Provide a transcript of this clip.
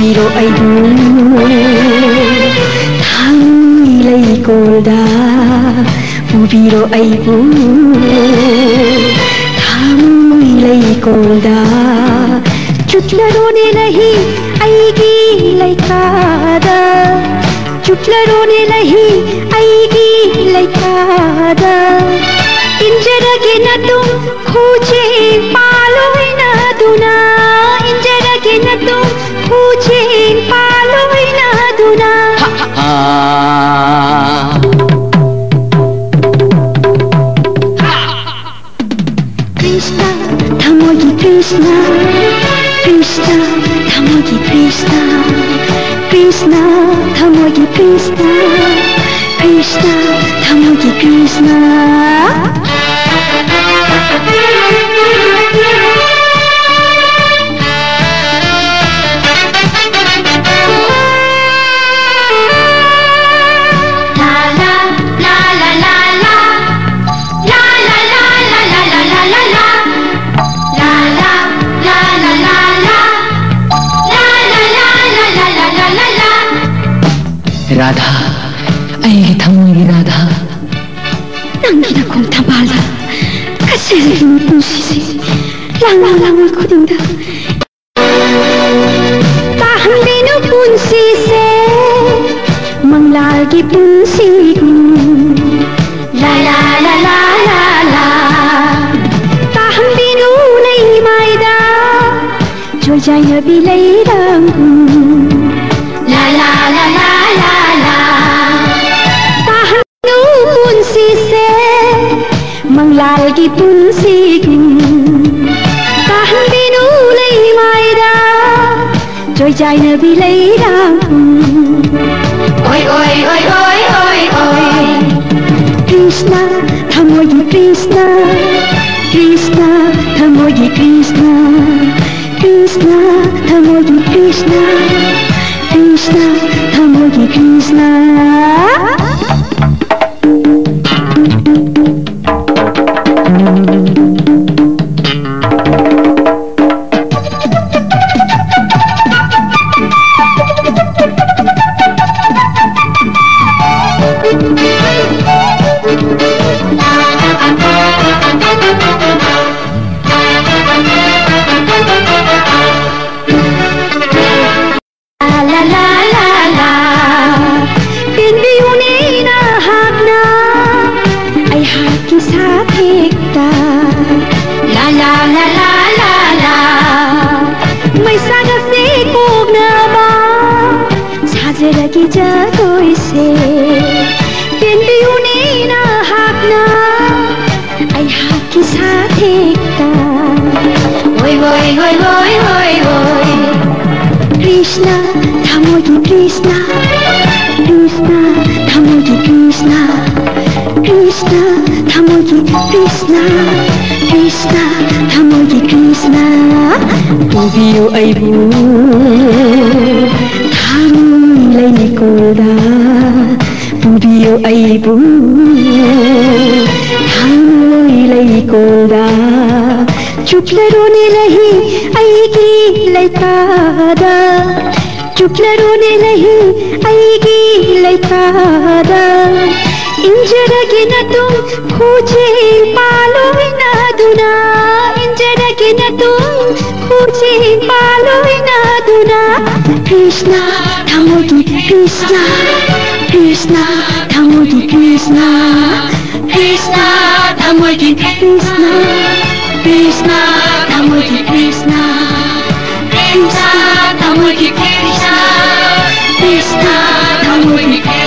biro ay thangilay kolda biro ay thangilay kolda chutlarone nahi aigi lai kada ಚುಟ್ಲರೋನೆ ನಹಿ ಐಗಿ ಲೈಕಾದ ಇಂಜರಗೆ ನತು ಖೂಜೆ ಪಾಲೋಯ್ನ ದುನಾ ಇಂಜರಗೆ ನತು ಖೂಜೆ ಪಾಲೋಯ್ನ ದುನಾ ಕೃಷ್ಣ ಥಮೋಗಿ ಕೃಷ್ಣ ಕೃಷ್ಣ ಥಮೋಗಿ Krishna Krishna, Tamogi Krishna, Krishna, Tamogi Krishna. Radha ಐಗೆ ತಮ್ಮಗಿ ರಾಧಾ ನಂಗಿನ ಕೊಂತ ಬಾಳ ಕಸೆಯನ್ನು ಪೂಜಿಸಿ ಲಾಂಗ ಲಾಂಗ ಕುದಿಂದ ತಾಹಂದೇನು ಪುನ್ಸಿಸೆ ಮಂಗ್ಲಾರ್ಗೆ ಪುನ್ಸಿಗು ಲಾ ಲಾ ಲಾ ಲಾ ಲಾ ಲಾ ತಾಹಂದೇನು ನೈ ಮಾಯ್ದ ಜೋಜಾಯ ಬಿಲೈ ರಂಗು Tahanu munsi se manglalgi punsi Tahan binu lay maida Joy jai na bilay rampun Oi oi oi oi oi oi Krishna thamoyi Krishna Krishna thamoyi Krishna Krishna thamoyi Krishna Krishna thamogi Krishna choice Bên yêu ni na hạc na Ai hạc ki sa thê ta Ôi ôi ôi ôi ôi ôi Krishna Dhamoji Krishna Krishna Dhamoji Krishna Krishna Dhamoji Krishna Krishna Dhamoji Krishna Tu bio ai bu Pubiyo aibu, thamilay ni koda. ಚುಟ್ಲರೋನೆ ರಹಿ ಐಗಿ ಲೈತಾದ ಚುಟ್ಲರೋನೆ ರಹಿ ಐಗಿ ಲೈತಾದ ಇಂಜರಗೆ ನ ತುಮ್ ಖೂಜೆ ಪಾಲೋ ನ ದುನಾ ಇಂಜರಗೆ ನ ತುಮ್ ಖೂಜೆ ಪಾಲೋ ನ ದುನಾ ಕೃಷ್ಣ ಥಮೋಗಿ ಕೃಷ್ಣ ಕೃಷ್ಣ ಥಮೋಗಿ Krishna, Krishna, Damodhi Krishna, Krishna, Damodhi Krishna, Krishna, Damodhi Krishna, Krishna, Damodhi Krishna.